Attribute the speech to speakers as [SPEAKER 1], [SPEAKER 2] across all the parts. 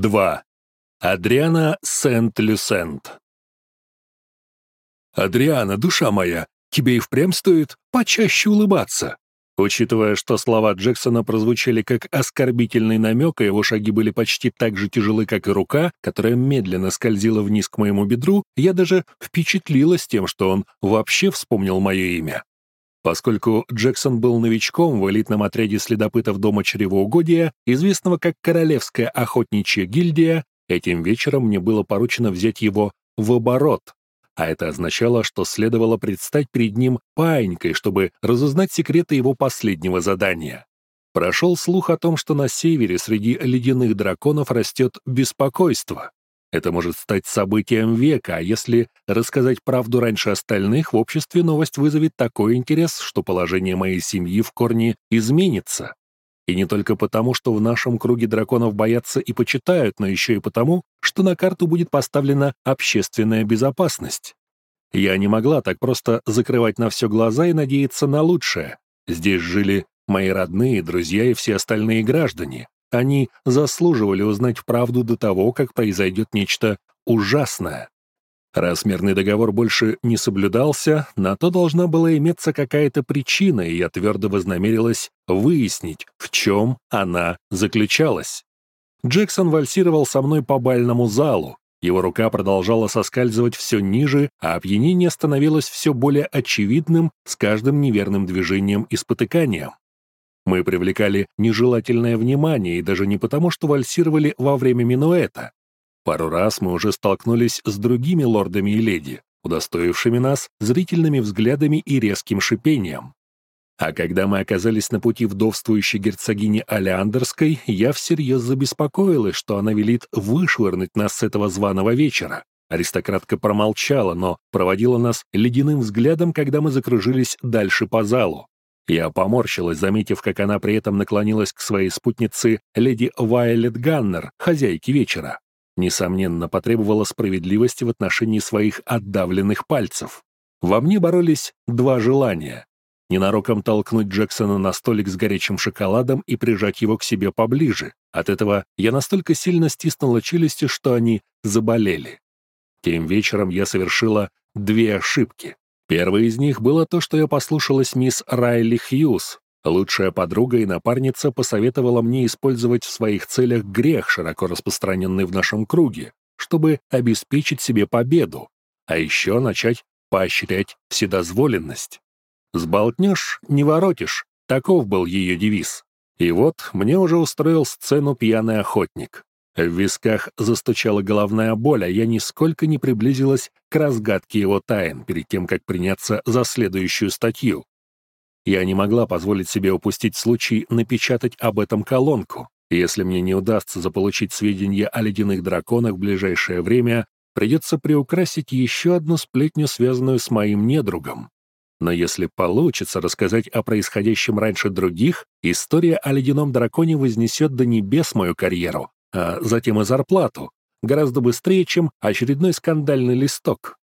[SPEAKER 1] 2. Адриана Сент-Люсент «Адриана, душа моя, тебе и впрямь стоит почаще улыбаться». Учитывая, что слова Джексона прозвучали как оскорбительный намек, а его шаги были почти так же тяжелы, как и рука, которая медленно скользила вниз к моему бедру, я даже впечатлилась тем, что он вообще вспомнил мое имя. Поскольку Джексон был новичком в элитном отряде следопытов Дома Чревоугодия, известного как Королевская охотничья гильдия, этим вечером мне было поручено взять его в оборот, а это означало, что следовало предстать перед ним паинькой, чтобы разузнать секреты его последнего задания. Прошел слух о том, что на севере среди ледяных драконов растет беспокойство. Это может стать событием века, а если рассказать правду раньше остальных, в обществе новость вызовет такой интерес, что положение моей семьи в корне изменится. И не только потому, что в нашем круге драконов боятся и почитают, но еще и потому, что на карту будет поставлена общественная безопасность. Я не могла так просто закрывать на все глаза и надеяться на лучшее. Здесь жили мои родные, друзья и все остальные граждане. Они заслуживали узнать правду до того, как произойдет нечто ужасное. Раз мирный договор больше не соблюдался, на то должна была иметься какая-то причина, и я твердо вознамерилась выяснить, в чем она заключалась. Джексон вальсировал со мной по бальному залу, его рука продолжала соскальзывать все ниже, а опьянение становилось все более очевидным с каждым неверным движением и спотыканием. Мы привлекали нежелательное внимание, и даже не потому, что вальсировали во время минуэта. Пару раз мы уже столкнулись с другими лордами и леди, удостоившими нас зрительными взглядами и резким шипением. А когда мы оказались на пути вдовствующей герцогини Алеандерской, я всерьез забеспокоилась, что она велит вышвырнуть нас с этого званого вечера. Аристократка промолчала, но проводила нас ледяным взглядом, когда мы закружились дальше по залу. Я поморщилась, заметив, как она при этом наклонилась к своей спутнице леди Вайлет Ганнер, хозяйке вечера. Несомненно, потребовала справедливости в отношении своих отдавленных пальцев. Во мне боролись два желания. Ненароком толкнуть Джексона на столик с горячим шоколадом и прижать его к себе поближе. От этого я настолько сильно стиснула челюсти, что они заболели. Тем вечером я совершила две ошибки. Первое из них было то, что я послушалась мисс Райли Хьюз. Лучшая подруга и напарница посоветовала мне использовать в своих целях грех, широко распространенный в нашем круге, чтобы обеспечить себе победу, а еще начать поощрять вседозволенность. «Сболтнешь — не воротишь», таков был ее девиз. И вот мне уже устроил сцену пьяный охотник. В висках застучала головная боль, а я нисколько не приблизилась к разгадке его тайн перед тем, как приняться за следующую статью. Я не могла позволить себе упустить случай напечатать об этом колонку. Если мне не удастся заполучить сведения о ледяных драконах в ближайшее время, придется приукрасить еще одну сплетню, связанную с моим недругом. Но если получится рассказать о происходящем раньше других, история о ледяном драконе вознесет до небес мою карьеру, а затем и зарплату, гораздо быстрее, чем очередной скандальный листок.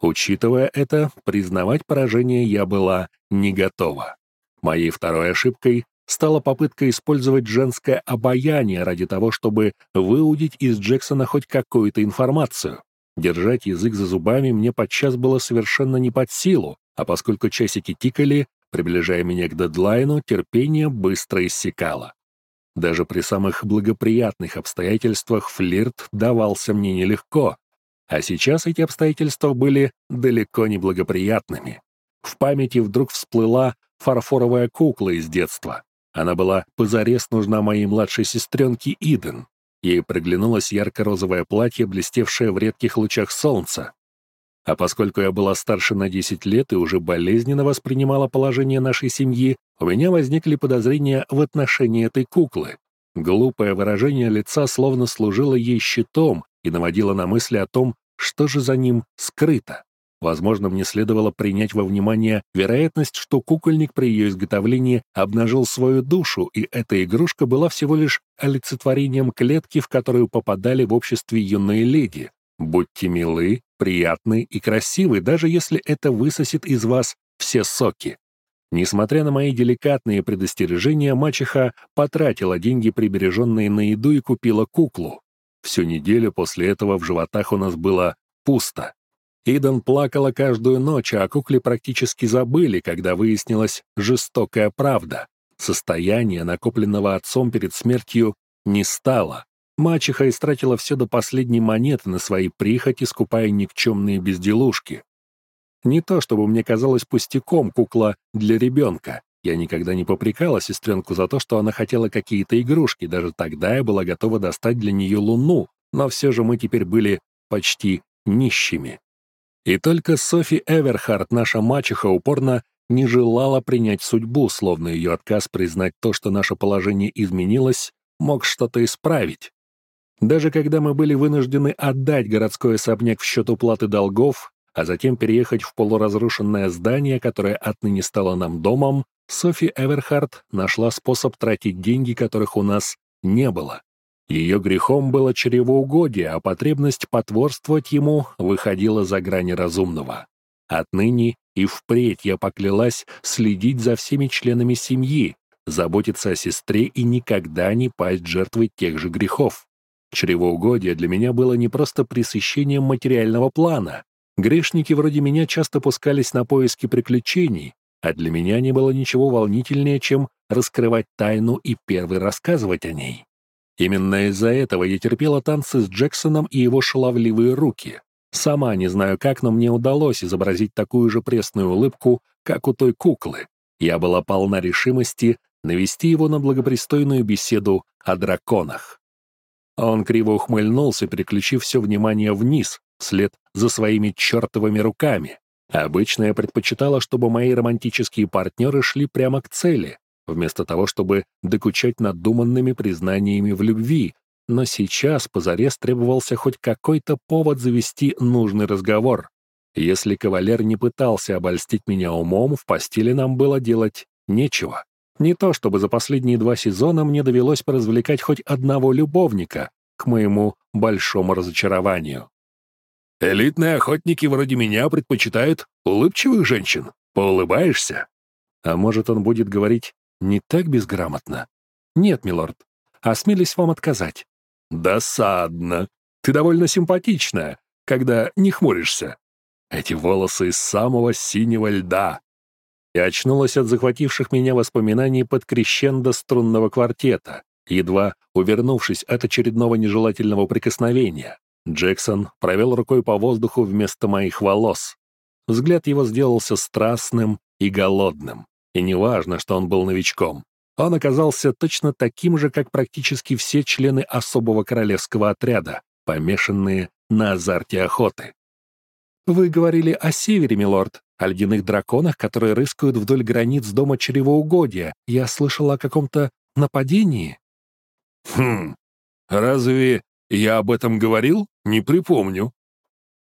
[SPEAKER 1] Учитывая это, признавать поражение я была не готова. Моей второй ошибкой стала попытка использовать женское обаяние ради того, чтобы выудить из Джексона хоть какую-то информацию. Держать язык за зубами мне подчас было совершенно не под силу, а поскольку часики тикали, приближая меня к дедлайну, терпение быстро иссякало. Даже при самых благоприятных обстоятельствах флирт давался мне нелегко, а сейчас эти обстоятельства были далеко не благоприятными. В памяти вдруг всплыла фарфоровая кукла из детства. Она была позарез нужна моей младшей сестренке Иден. Ей приглянулось ярко-розовое платье, блестевшее в редких лучах солнца. А поскольку я была старше на 10 лет и уже болезненно воспринимала положение нашей семьи, у меня возникли подозрения в отношении этой куклы. Глупое выражение лица словно служило ей щитом и наводило на мысли о том, что же за ним скрыто. Возможно, мне следовало принять во внимание вероятность, что кукольник при ее изготовлении обнажил свою душу, и эта игрушка была всего лишь олицетворением клетки, в которую попадали в обществе юные леди. Будьте милы, приятны и красивы, даже если это высосет из вас все соки. Несмотря на мои деликатные предостережения, мачеха потратила деньги, прибереженные на еду, и купила куклу. Всю неделю после этого в животах у нас было пусто. Идан плакала каждую ночь, а кукле практически забыли, когда выяснилась жестокая правда. Состояние, накопленного отцом перед смертью, не стало. Мачеха истратила все до последней монеты на свои прихоти, скупая никчемные безделушки. Не то чтобы мне казалось пустяком кукла для ребенка. Я никогда не попрекала сестренку за то, что она хотела какие-то игрушки, даже тогда я была готова достать для нее луну, но все же мы теперь были почти нищими. И только Софи Эверхард, наша мачеха, упорно не желала принять судьбу, словно ее отказ признать то, что наше положение изменилось, мог что-то исправить. Даже когда мы были вынуждены отдать городской особняк в счет уплаты долгов, а затем переехать в полуразрушенное здание, которое отныне стало нам домом, Софи Эверхард нашла способ тратить деньги, которых у нас не было. Ее грехом было чревоугодие, а потребность потворствовать ему выходила за грани разумного. Отныне и впредь я поклялась следить за всеми членами семьи, заботиться о сестре и никогда не пасть жертвой тех же грехов. Чревоугодие для меня было не просто пресыщением материального плана. Грешники вроде меня часто пускались на поиски приключений, а для меня не было ничего волнительнее, чем раскрывать тайну и первый рассказывать о ней. Именно из-за этого я терпела танцы с Джексоном и его шаловливые руки. Сама не знаю как, но мне удалось изобразить такую же пресную улыбку, как у той куклы. Я была полна решимости навести его на благопристойную беседу о драконах. Он криво ухмыльнулся, переключив все внимание вниз, вслед за своими чертовыми руками. Обычно я предпочитала, чтобы мои романтические партнеры шли прямо к цели, вместо того, чтобы докучать надуманными признаниями в любви, но сейчас позарез требовался хоть какой-то повод завести нужный разговор. Если кавалер не пытался обольстить меня умом, в постели нам было делать нечего. Не то чтобы за последние два сезона мне довелось поразвлекать хоть одного любовника, к моему большому разочарованию. «Элитные охотники вроде меня предпочитают улыбчивых женщин. Поулыбаешься?» А может, он будет говорить не так безграмотно? Нет, милорд. Осмелись вам отказать. Досадно. Ты довольно симпатичная, когда не хмуришься. Эти волосы из самого синего льда. И очнулась от захвативших меня воспоминаний под крещендо струнного квартета, едва увернувшись от очередного нежелательного прикосновения. Джексон провел рукой по воздуху вместо моих волос. Взгляд его сделался страстным и голодным. И неважно, что он был новичком. Он оказался точно таким же, как практически все члены особого королевского отряда, помешанные на азарте охоты. «Вы говорили о севере, милорд, о ледяных драконах, которые рыскают вдоль границ дома чревоугодия. Я слышал о каком-то нападении». «Хм, разве я об этом говорил? Не припомню».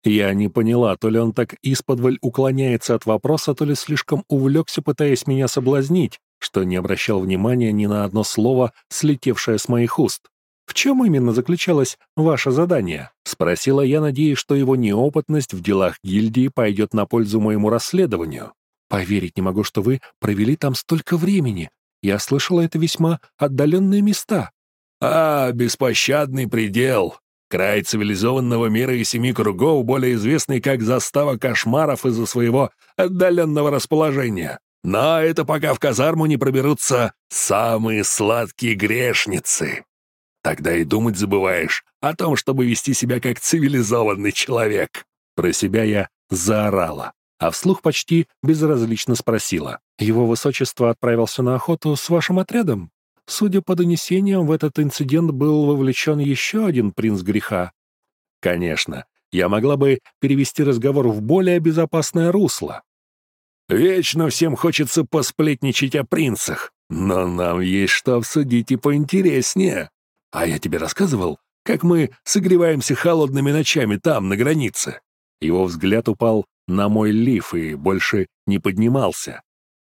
[SPEAKER 1] Я не поняла, то ли он так исподволь уклоняется от вопроса, то ли слишком увлекся, пытаясь меня соблазнить, что не обращал внимания ни на одно слово, слетевшее с моих уст. «В чем именно заключалось ваше задание?» — спросила я, надеясь, что его неопытность в делах гильдии пойдет на пользу моему расследованию. «Поверить не могу, что вы провели там столько времени. Я слышала, это весьма отдаленные места». «А, беспощадный предел!» Край цивилизованного мира и семи кругов, более известный как застава кошмаров из-за своего отдаленного расположения. Но это пока в казарму не проберутся самые сладкие грешницы. Тогда и думать забываешь о том, чтобы вести себя как цивилизованный человек. Про себя я заорала, а вслух почти безразлично спросила. «Его высочество отправился на охоту с вашим отрядом?» Судя по донесениям, в этот инцидент был вовлечен еще один принц греха. Конечно, я могла бы перевести разговор в более безопасное русло. Вечно всем хочется посплетничать о принцах, но нам есть что обсудить и поинтереснее. А я тебе рассказывал, как мы согреваемся холодными ночами там, на границе. Его взгляд упал на мой лиф и больше не поднимался.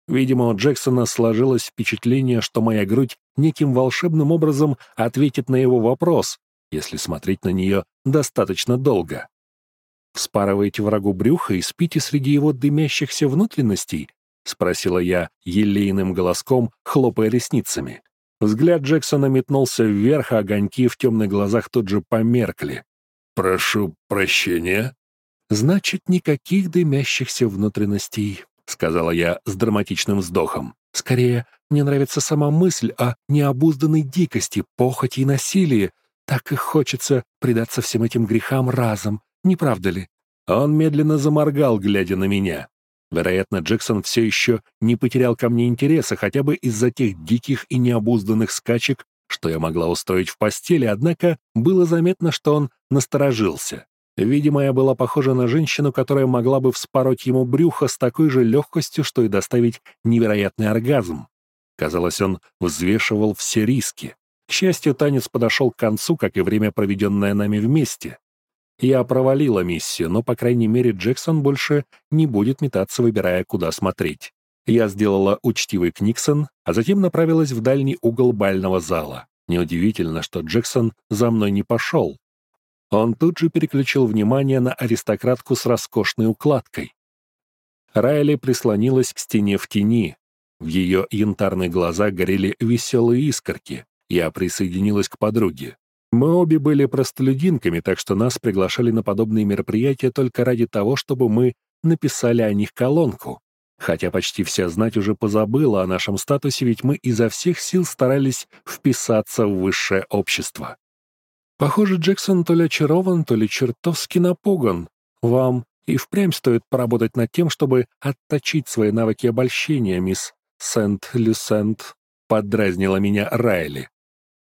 [SPEAKER 1] Видимо, у Джексона сложилось впечатление, что моя грудь неким волшебным образом ответит на его вопрос, если смотреть на нее достаточно долго. «Вспарываете врагу брюха и спите среди его дымящихся внутренностей?» — спросила я елейным голоском, хлопая ресницами. Взгляд Джексона метнулся вверх, а огоньки в темных глазах тут же померкли. «Прошу прощения». «Значит, никаких дымящихся внутренностей», — сказала я с драматичным вздохом. «Скорее, мне нравится сама мысль о необузданной дикости, похоти и насилии. Так и хочется предаться всем этим грехам разом, не правда ли?» Он медленно заморгал, глядя на меня. Вероятно, Джексон все еще не потерял ко мне интереса, хотя бы из-за тех диких и необузданных скачек, что я могла устроить в постели, однако было заметно, что он насторожился. Видимо, я была похожа на женщину, которая могла бы вспороть ему брюхо с такой же легкостью, что и доставить невероятный оргазм. Казалось, он взвешивал все риски. К счастью, танец подошел к концу, как и время, проведенное нами вместе. Я провалила миссию, но, по крайней мере, Джексон больше не будет метаться, выбирая, куда смотреть. Я сделала учтивый книксон, а затем направилась в дальний угол бального зала. Неудивительно, что Джексон за мной не пошел. Он тут же переключил внимание на аристократку с роскошной укладкой. Райли прислонилась к стене в тени. В ее янтарные глаза горели веселые искорки. Я присоединилась к подруге. Мы обе были простолюдинками, так что нас приглашали на подобные мероприятия только ради того, чтобы мы написали о них колонку. Хотя почти вся знать уже позабыла о нашем статусе, ведь мы изо всех сил старались вписаться в высшее общество. Похоже, Джексон то ли очарован, то ли чертовски напуган. Вам и впрямь стоит поработать над тем, чтобы отточить свои навыки обольщения, мисс Сент-Люсент, поддразнила меня Райли.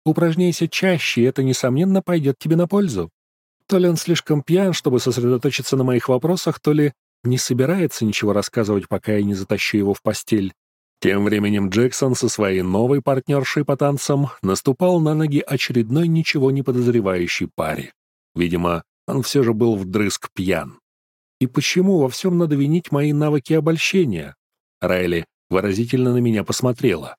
[SPEAKER 1] Упражняйся чаще, это, несомненно, пойдет тебе на пользу. То ли он слишком пьян, чтобы сосредоточиться на моих вопросах, то ли не собирается ничего рассказывать, пока я не затащу его в постель. Тем временем Джексон со своей новой партнершей по танцам наступал на ноги очередной ничего не подозревающей паре. Видимо, он все же был вдрызг пьян. И почему во всем надо винить мои навыки обольщения? Райли выразительно на меня посмотрела.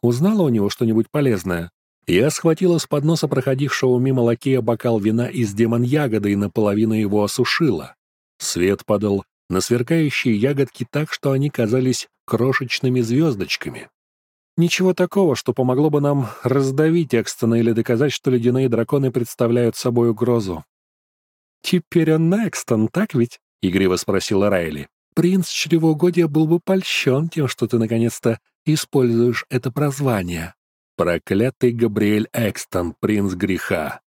[SPEAKER 1] Узнала у него что-нибудь полезное? Я схватила с подноса проходившего мимо лакея бокал вина из демон-ягоды и наполовину его осушила. Свет падал на сверкающие ягодки так, что они казались крошечными звездочками. Ничего такого, что помогло бы нам раздавить Экстона или доказать, что ледяные драконы представляют собой угрозу. «Теперь он Экстон, так ведь?» — игриво спросила Райли. «Принц чревоугодия был бы польщен тем, что ты наконец-то используешь это прозвание». Проклятый Габриэль Экстон, принц греха.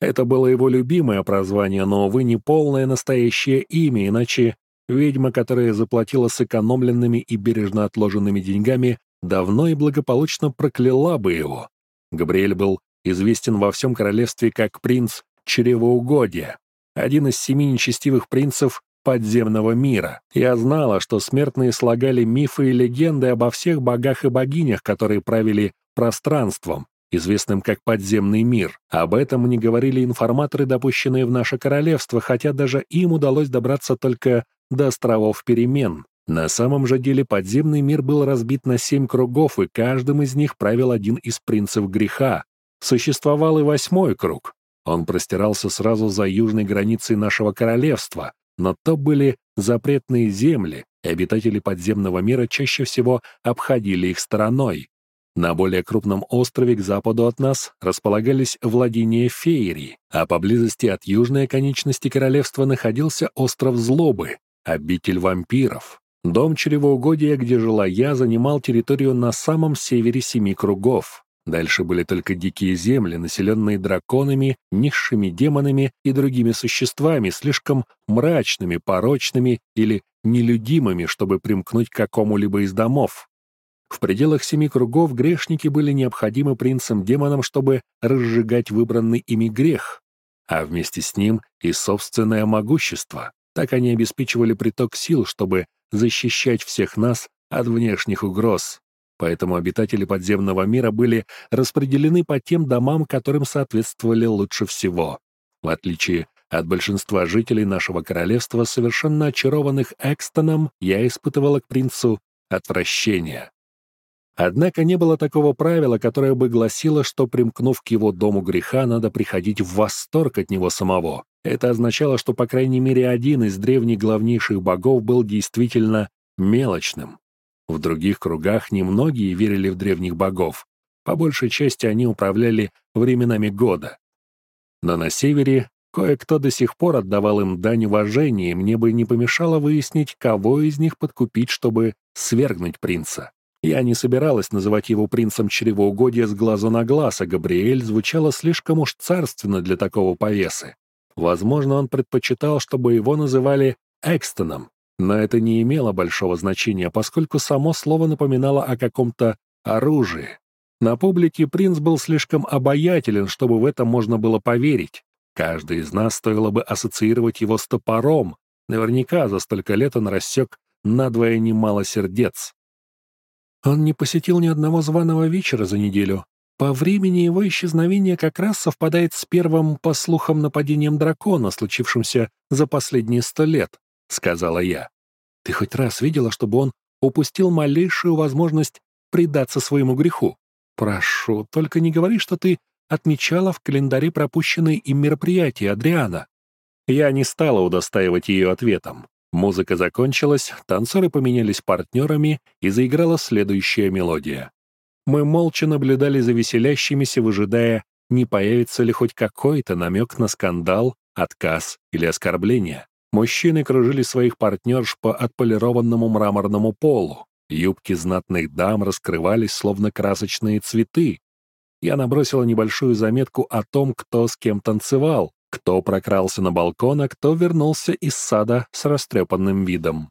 [SPEAKER 1] Это было его любимое прозвание, но, увы, не полное настоящее имя, иначе ведьма, которая заплатила сэкономленными и бережно отложенными деньгами, давно и благополучно прокляла бы его. Габриэль был известен во всем королевстве как принц чревоугодия, один из семи нечестивых принцев подземного мира. Я знала, что смертные слагали мифы и легенды обо всех богах и богинях, которые правили пространством, известным как подземный мир. Об этом не говорили информаторы, допущенные в наше королевство, хотя даже им удалось добраться только до островов перемен. На самом же деле подземный мир был разбит на семь кругов, и каждым из них правил один из принцев греха. Существовал и восьмой круг. Он простирался сразу за южной границей нашего королевства, но то были запретные земли, и обитатели подземного мира чаще всего обходили их стороной. На более крупном острове к западу от нас располагались владения Феерии, а поблизости от южной конечности королевства находился остров Злобы, обитель вампиров. Дом чревоугодия, где жила я, занимал территорию на самом севере семи кругов. Дальше были только дикие земли, населенные драконами, низшими демонами и другими существами, слишком мрачными, порочными или нелюдимыми, чтобы примкнуть к какому-либо из домов. В пределах семи кругов грешники были необходимы принцам-демонам, чтобы разжигать выбранный ими грех, а вместе с ним и собственное могущество. Так они обеспечивали приток сил, чтобы защищать всех нас от внешних угроз. Поэтому обитатели подземного мира были распределены по тем домам, которым соответствовали лучше всего. В отличие от большинства жителей нашего королевства, совершенно очарованных Экстоном, я испытывала к принцу отвращение. Однако не было такого правила, которое бы гласило, что, примкнув к его дому греха, надо приходить в восторг от него самого. Это означало, что, по крайней мере, один из древних главнейших богов был действительно мелочным. В других кругах немногие верили в древних богов. По большей части они управляли временами года. Но на севере кое-кто до сих пор отдавал им дань уважения, и мне бы не помешало выяснить, кого из них подкупить, чтобы свергнуть принца. Я не собиралась называть его принцем чревоугодия с глазу на глаз, а Габриэль звучало слишком уж царственно для такого повесы. Возможно, он предпочитал, чтобы его называли Экстоном, но это не имело большого значения, поскольку само слово напоминало о каком-то оружии. На публике принц был слишком обаятелен, чтобы в это можно было поверить. Каждый из нас стоило бы ассоциировать его с топором. Наверняка за столько лет он рассек надвое немало сердец. Он не посетил ни одного званого вечера за неделю. По времени его исчезновения как раз совпадает с первым, по слухам, нападением дракона, случившимся за последние сто лет, — сказала я. Ты хоть раз видела, чтобы он упустил малейшую возможность предаться своему греху? Прошу, только не говори, что ты отмечала в календаре пропущенные им мероприятия Адриана. Я не стала удостаивать ее ответом. Музыка закончилась, танцоры поменялись партнерами, и заиграла следующая мелодия. Мы молча наблюдали за веселящимися, выжидая, не появится ли хоть какой-то намек на скандал, отказ или оскорбление. Мужчины кружили своих партнерш по отполированному мраморному полу. Юбки знатных дам раскрывались, словно красочные цветы. Я набросила небольшую заметку о том, кто с кем танцевал, кто прокрался на балкон, а кто вернулся из сада с растрепанным видом.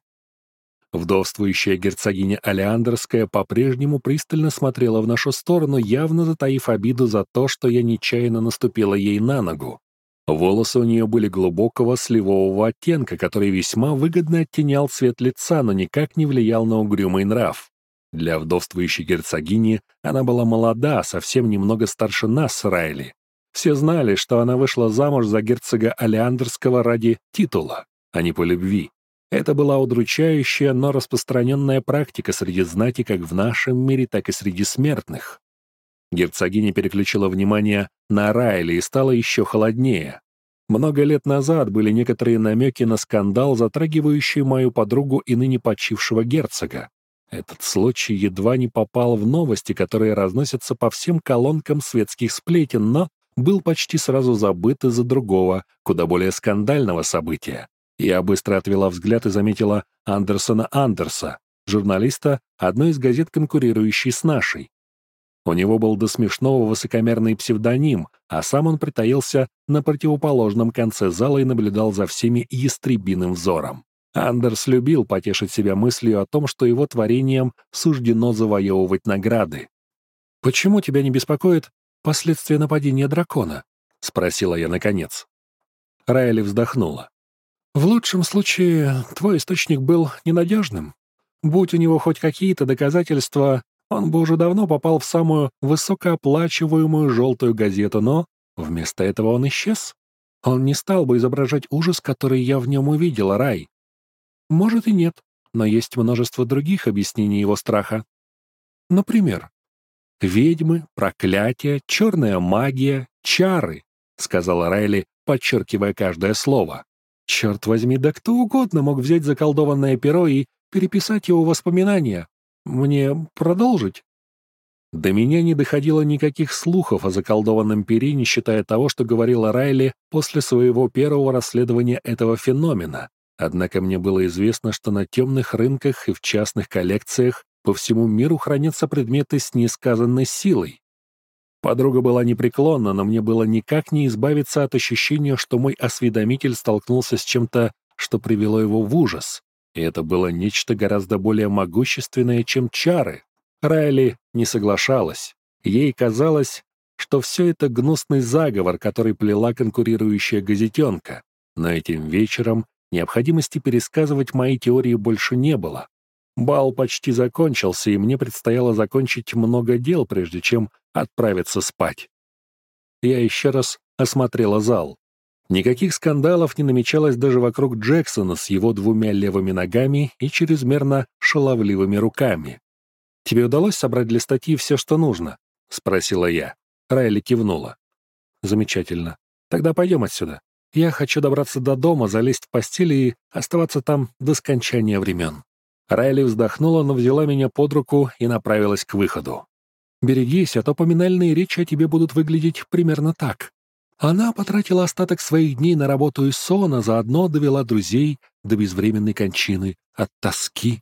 [SPEAKER 1] Вдовствующая герцогиня Алеандрская по-прежнему пристально смотрела в нашу сторону, явно затаив обиду за то, что я нечаянно наступила ей на ногу. Волосы у нее были глубокого сливового оттенка, который весьма выгодно оттенял цвет лица, но никак не влиял на угрюмый нрав. Для вдовствующей герцогини она была молода, совсем немного старше нас Райли. Все знали, что она вышла замуж за герцога Алеандрского ради титула, а не по любви. Это была удручающая, но распространенная практика среди знати как в нашем мире, так и среди смертных. Герцогиня переключила внимание на Райли и стало еще холоднее. Много лет назад были некоторые намеки на скандал, затрагивающий мою подругу и ныне почившего герцога. Этот случай едва не попал в новости, которые разносятся по всем колонкам светских сплетен, но был почти сразу забыт из-за другого, куда более скандального события. Я быстро отвела взгляд и заметила Андерсона Андерса, журналиста одной из газет, конкурирующей с нашей. У него был до смешного высокомерный псевдоним, а сам он притаился на противоположном конце зала и наблюдал за всеми ястребиным взором. Андерс любил потешить себя мыслью о том, что его творением суждено завоевывать награды. «Почему тебя не беспокоит последствия нападения дракона?» — спросила я наконец. Райли вздохнула. «В лучшем случае твой источник был ненадежным. Будь у него хоть какие-то доказательства, он бы уже давно попал в самую высокооплачиваемую желтую газету, но вместо этого он исчез. Он не стал бы изображать ужас, который я в нем увидела, Рай. Может и нет, но есть множество других объяснений его страха. Например, «Ведьмы, проклятия, черная магия, чары», — сказала Райли, подчеркивая каждое слово. «Черт возьми, да кто угодно мог взять заколдованное перо и переписать его воспоминания. Мне продолжить?» До меня не доходило никаких слухов о заколдованном пере, не считая того, что говорила Райли после своего первого расследования этого феномена. Однако мне было известно, что на темных рынках и в частных коллекциях по всему миру хранятся предметы с несказанной силой. Подруга была непреклонна, но мне было никак не избавиться от ощущения, что мой осведомитель столкнулся с чем-то, что привело его в ужас. И это было нечто гораздо более могущественное, чем чары. Райли не соглашалась. Ей казалось, что все это гнусный заговор, который плела конкурирующая газетенка. Но этим вечером необходимости пересказывать мои теории больше не было. Бал почти закончился, и мне предстояло закончить много дел, прежде чем отправиться спать. Я еще раз осмотрела зал. Никаких скандалов не намечалось даже вокруг Джексона с его двумя левыми ногами и чрезмерно шаловливыми руками. «Тебе удалось собрать для статьи все, что нужно?» — спросила я. Райли кивнула. «Замечательно. Тогда пойдем отсюда. Я хочу добраться до дома, залезть в постель и оставаться там до скончания времен». Райли вздохнула, но взяла меня под руку и направилась к выходу. Берегись, а то поминальные речи о тебе будут выглядеть примерно так. Она потратила остаток своих дней на работу и сон, а заодно довела друзей до безвременной кончины от тоски.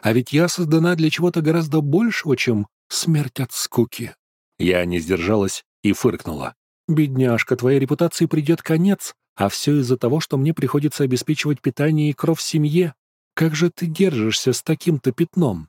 [SPEAKER 1] А ведь я создана для чего-то гораздо большего, чем смерть от скуки. Я не сдержалась и фыркнула. «Бедняжка, твоей репутации придет конец, а все из-за того, что мне приходится обеспечивать питание и кров семье. Как же ты держишься с таким-то пятном?»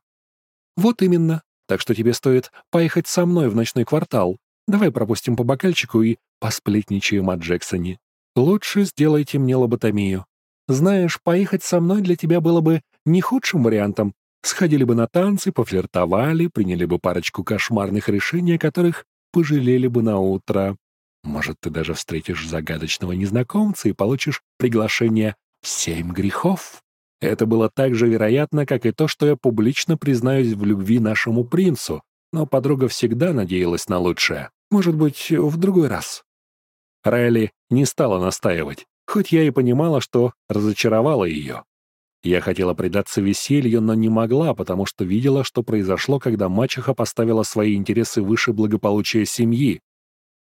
[SPEAKER 1] «Вот именно. Так что тебе стоит поехать со мной в ночной квартал. Давай пропустим по бокальчику и посплетничаем о Джексоне. Лучше сделайте мне лоботомию. Знаешь, поехать со мной для тебя было бы не худшим вариантом. Сходили бы на танцы, пофлиртовали, приняли бы парочку кошмарных решений, о которых пожалели бы на утро. Может, ты даже встретишь загадочного незнакомца и получишь приглашение «Семь грехов». Это было так же вероятно, как и то, что я публично признаюсь в любви нашему принцу, но подруга всегда надеялась на лучшее. Может быть, в другой раз. Райли не стала настаивать, хоть я и понимала, что разочаровала ее. Я хотела предаться веселью, но не могла, потому что видела, что произошло, когда мачеха поставила свои интересы выше благополучия семьи.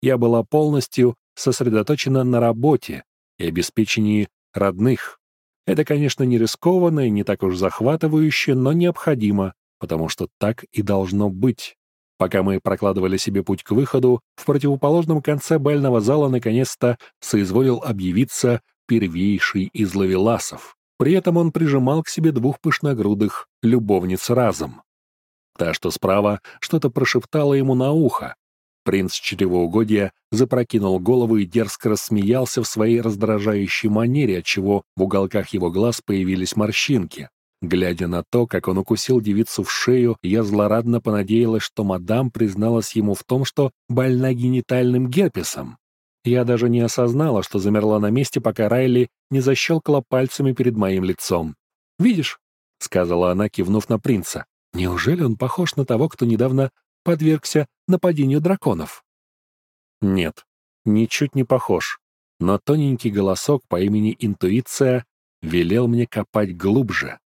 [SPEAKER 1] Я была полностью сосредоточена на работе и обеспечении родных. Это, конечно, не рискованно и не так уж захватывающе, но необходимо, потому что так и должно быть. Пока мы прокладывали себе путь к выходу, в противоположном конце бального зала наконец-то соизволил объявиться первейший из лавеласов. При этом он прижимал к себе двух пышногрудых любовниц разом. Та, что справа, что-то прошептала ему на ухо, Принц чревоугодия запрокинул голову и дерзко рассмеялся в своей раздражающей манере, отчего в уголках его глаз появились морщинки. Глядя на то, как он укусил девицу в шею, я злорадно понадеялась, что мадам призналась ему в том, что больна генитальным герпесом. Я даже не осознала, что замерла на месте, пока Райли не защелкала пальцами перед моим лицом. «Видишь?» — сказала она, кивнув на принца. «Неужели он похож на того, кто недавно подвергся нападению драконов. Нет, ничуть не похож, но тоненький голосок по имени Интуиция велел мне копать глубже.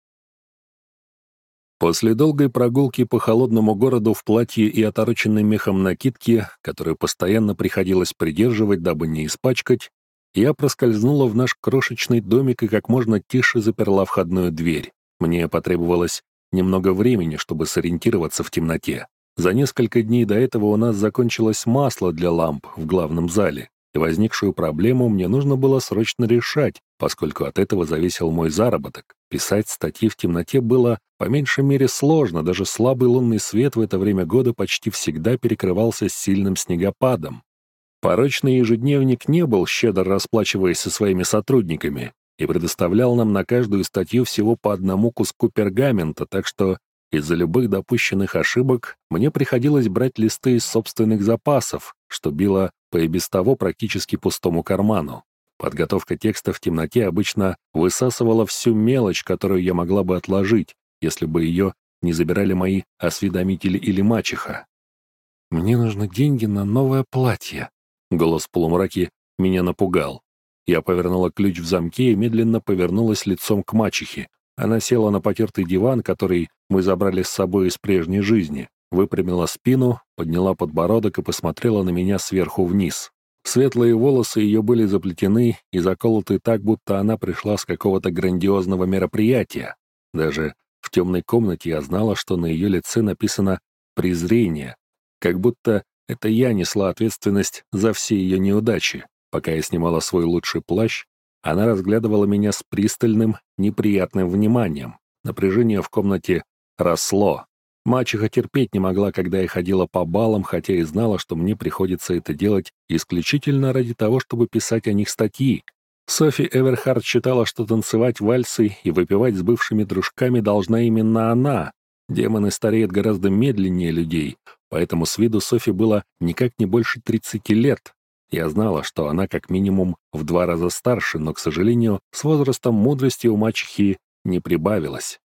[SPEAKER 1] После долгой прогулки по холодному городу в платье и отороченной мехом накидке, которую постоянно приходилось придерживать, дабы не испачкать, я проскользнула в наш крошечный домик и как можно тише заперла входную дверь. Мне потребовалось немного времени, чтобы сориентироваться в темноте. За несколько дней до этого у нас закончилось масло для ламп в главном зале, и возникшую проблему мне нужно было срочно решать, поскольку от этого зависел мой заработок. Писать статьи в темноте было по меньшей мере сложно, даже слабый лунный свет в это время года почти всегда перекрывался сильным снегопадом. Порочный ежедневник не был щедро расплачиваясь со своими сотрудниками и предоставлял нам на каждую статью всего по одному куску пергамента, так что из-за любых допущенных ошибок мне приходилось брать листы из собственных запасов, что било по и без того практически пустому карману. Подготовка текста в темноте обычно высасывала всю мелочь, которую я могла бы отложить, если бы ее не забирали мои осведомители или мачеха. «Мне нужны деньги на новое платье», — голос в полумраке меня напугал. Я повернула ключ в замке и медленно повернулась лицом к мачехе. Она села на потертый диван, который мы забрали с собой из прежней жизни, выпрямила спину, подняла подбородок и посмотрела на меня сверху вниз. Светлые волосы ее были заплетены и заколоты так, будто она пришла с какого-то грандиозного мероприятия. Даже в темной комнате я знала, что на ее лице написано «презрение», как будто это я несла ответственность за все ее неудачи. Пока я снимала свой лучший плащ, она разглядывала меня с пристальным, неприятным вниманием. Напряжение в комнате росло. Мачеха терпеть не могла, когда я ходила по балам, хотя и знала, что мне приходится это делать исключительно ради того, чтобы писать о них статьи. Софи Эверхард считала, что танцевать вальсы и выпивать с бывшими дружками должна именно она. Демоны стареют гораздо медленнее людей, поэтому с виду Софи было никак не больше 30 лет, я знала, что она как минимум в два раза старше, но, к сожалению, с возрастом мудрости у мачехи не прибавилось.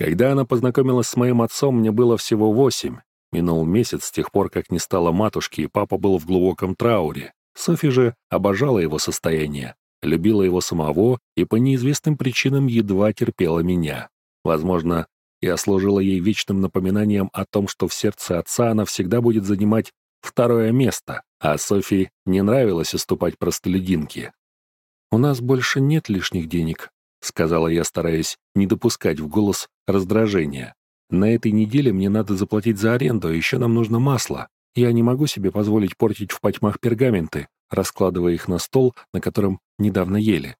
[SPEAKER 1] Когда она познакомилась с моим отцом, мне было всего восемь. Минул месяц с тех пор, как не стало матушки, и папа был в глубоком трауре. Софи же обожала его состояние, любила его самого и по неизвестным причинам едва терпела меня. Возможно, Я служила ей вечным напоминанием о том, что в сердце отца она всегда будет занимать второе место, а Софии не нравилось уступать простолюдинке. «У нас больше нет лишних денег», — сказала я, стараясь не допускать в голос раздражения. «На этой неделе мне надо заплатить за аренду, а еще нам нужно масло. Я не могу себе позволить портить в потьмах пергаменты, раскладывая их на стол, на котором недавно ели.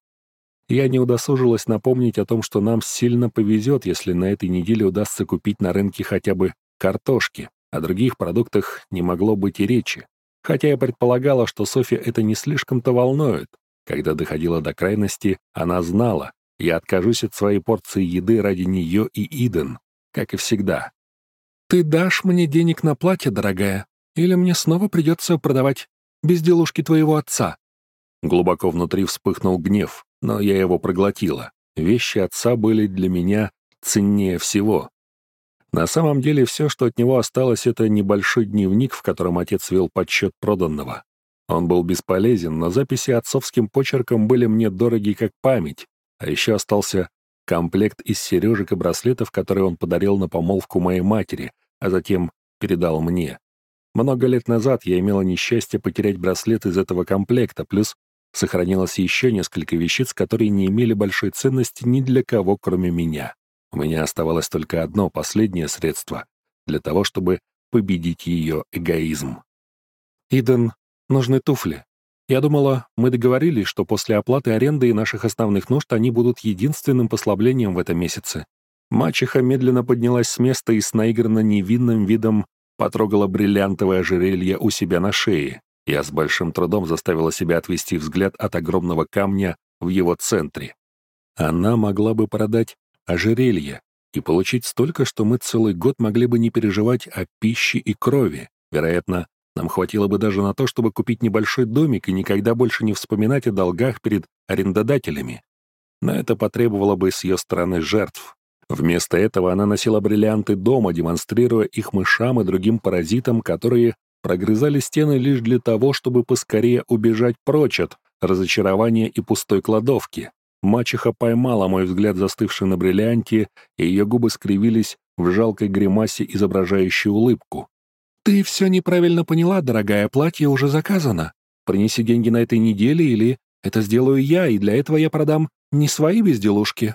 [SPEAKER 1] Я не удосужилась напомнить о том, что нам сильно повезет, если на этой неделе удастся купить на рынке хотя бы картошки. О других продуктах не могло быть и речи. Хотя я предполагала, что Софья это не слишком-то волнует. Когда доходила до крайности, она знала, я откажусь от своей порции еды ради нее и Иден, как и всегда. «Ты дашь мне денег на платье, дорогая, или мне снова придется продавать безделушки твоего отца?» Глубоко внутри вспыхнул гнев, но я его проглотила. Вещи отца были для меня ценнее всего. На самом деле все, что от него осталось, это небольшой дневник, в котором отец вел подсчет проданного. Он был бесполезен, но записи отцовским почерком были мне дороги как память, а еще остался комплект из сережек и браслетов, который он подарил на помолвку моей матери, а затем передал мне. Много лет назад я имела несчастье потерять браслет из этого комплекта, плюс сохранилось еще несколько вещиц, которые не имели большой ценности ни для кого, кроме меня. У меня оставалось только одно последнее средство для того, чтобы победить ее эгоизм. «Иден, нужны туфли. Я думала, мы договорились, что после оплаты аренды и наших основных нужд они будут единственным послаблением в этом месяце». Мачеха медленно поднялась с места и с наигранно невинным видом потрогала бриллиантовое ожерелье у себя на шее. Я с большим трудом заставила себя отвести взгляд от огромного камня в его центре. Она могла бы продать ожерелье и получить столько, что мы целый год могли бы не переживать о пище и крови. Вероятно, нам хватило бы даже на то, чтобы купить небольшой домик и никогда больше не вспоминать о долгах перед арендодателями. Но это потребовало бы с ее стороны жертв. Вместо этого она носила бриллианты дома, демонстрируя их мышам и другим паразитам, которые прогрызали стены лишь для того, чтобы поскорее убежать прочь от разочарования и пустой кладовки. Мачеха поймала мой взгляд, застывший на бриллианте, и ее губы скривились в жалкой гримасе, изображающей улыбку. «Ты все неправильно поняла, дорогая, платье уже заказано. Принеси деньги на этой неделе, или это сделаю я, и для этого я продам не свои безделушки,